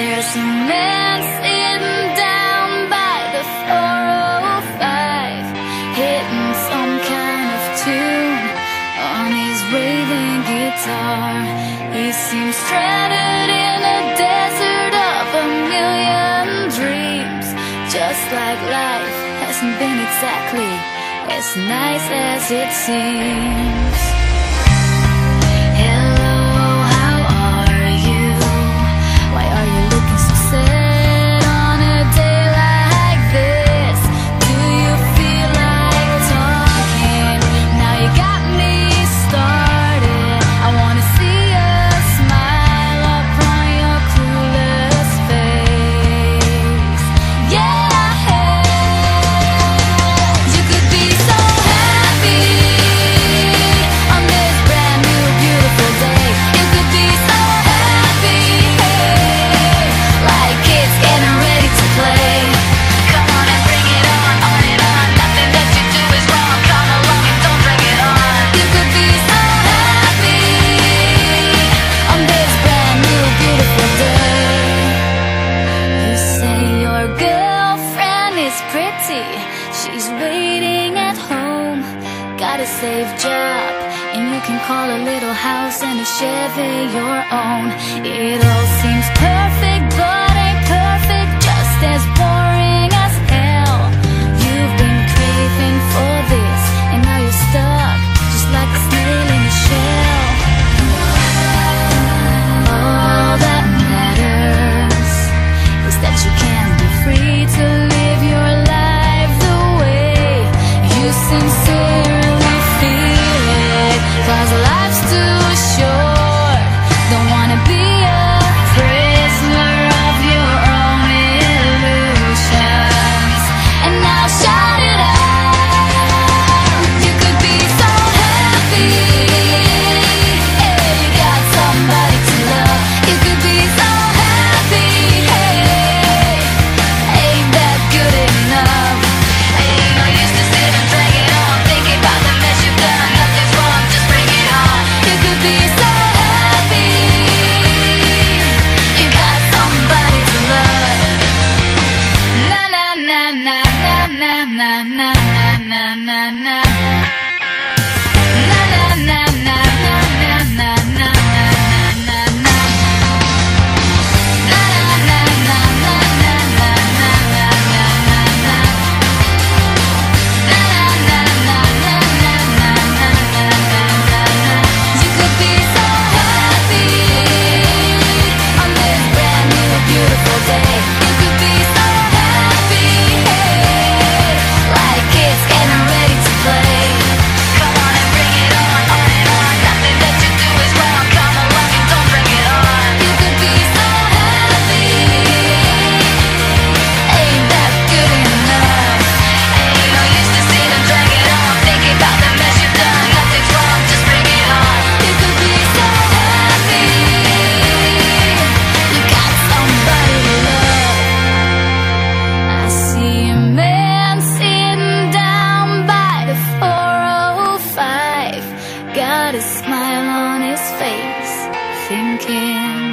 There's a man sitting down by the 405 Hitting some kind of tune on his raving guitar. He seems stranded in a desert of a million dreams Just like life hasn't been exactly as nice as it seems a safe job, and you can call a little house and a Chevy your own. It all seems perfect. na na na na. got a smile on his face, thinking.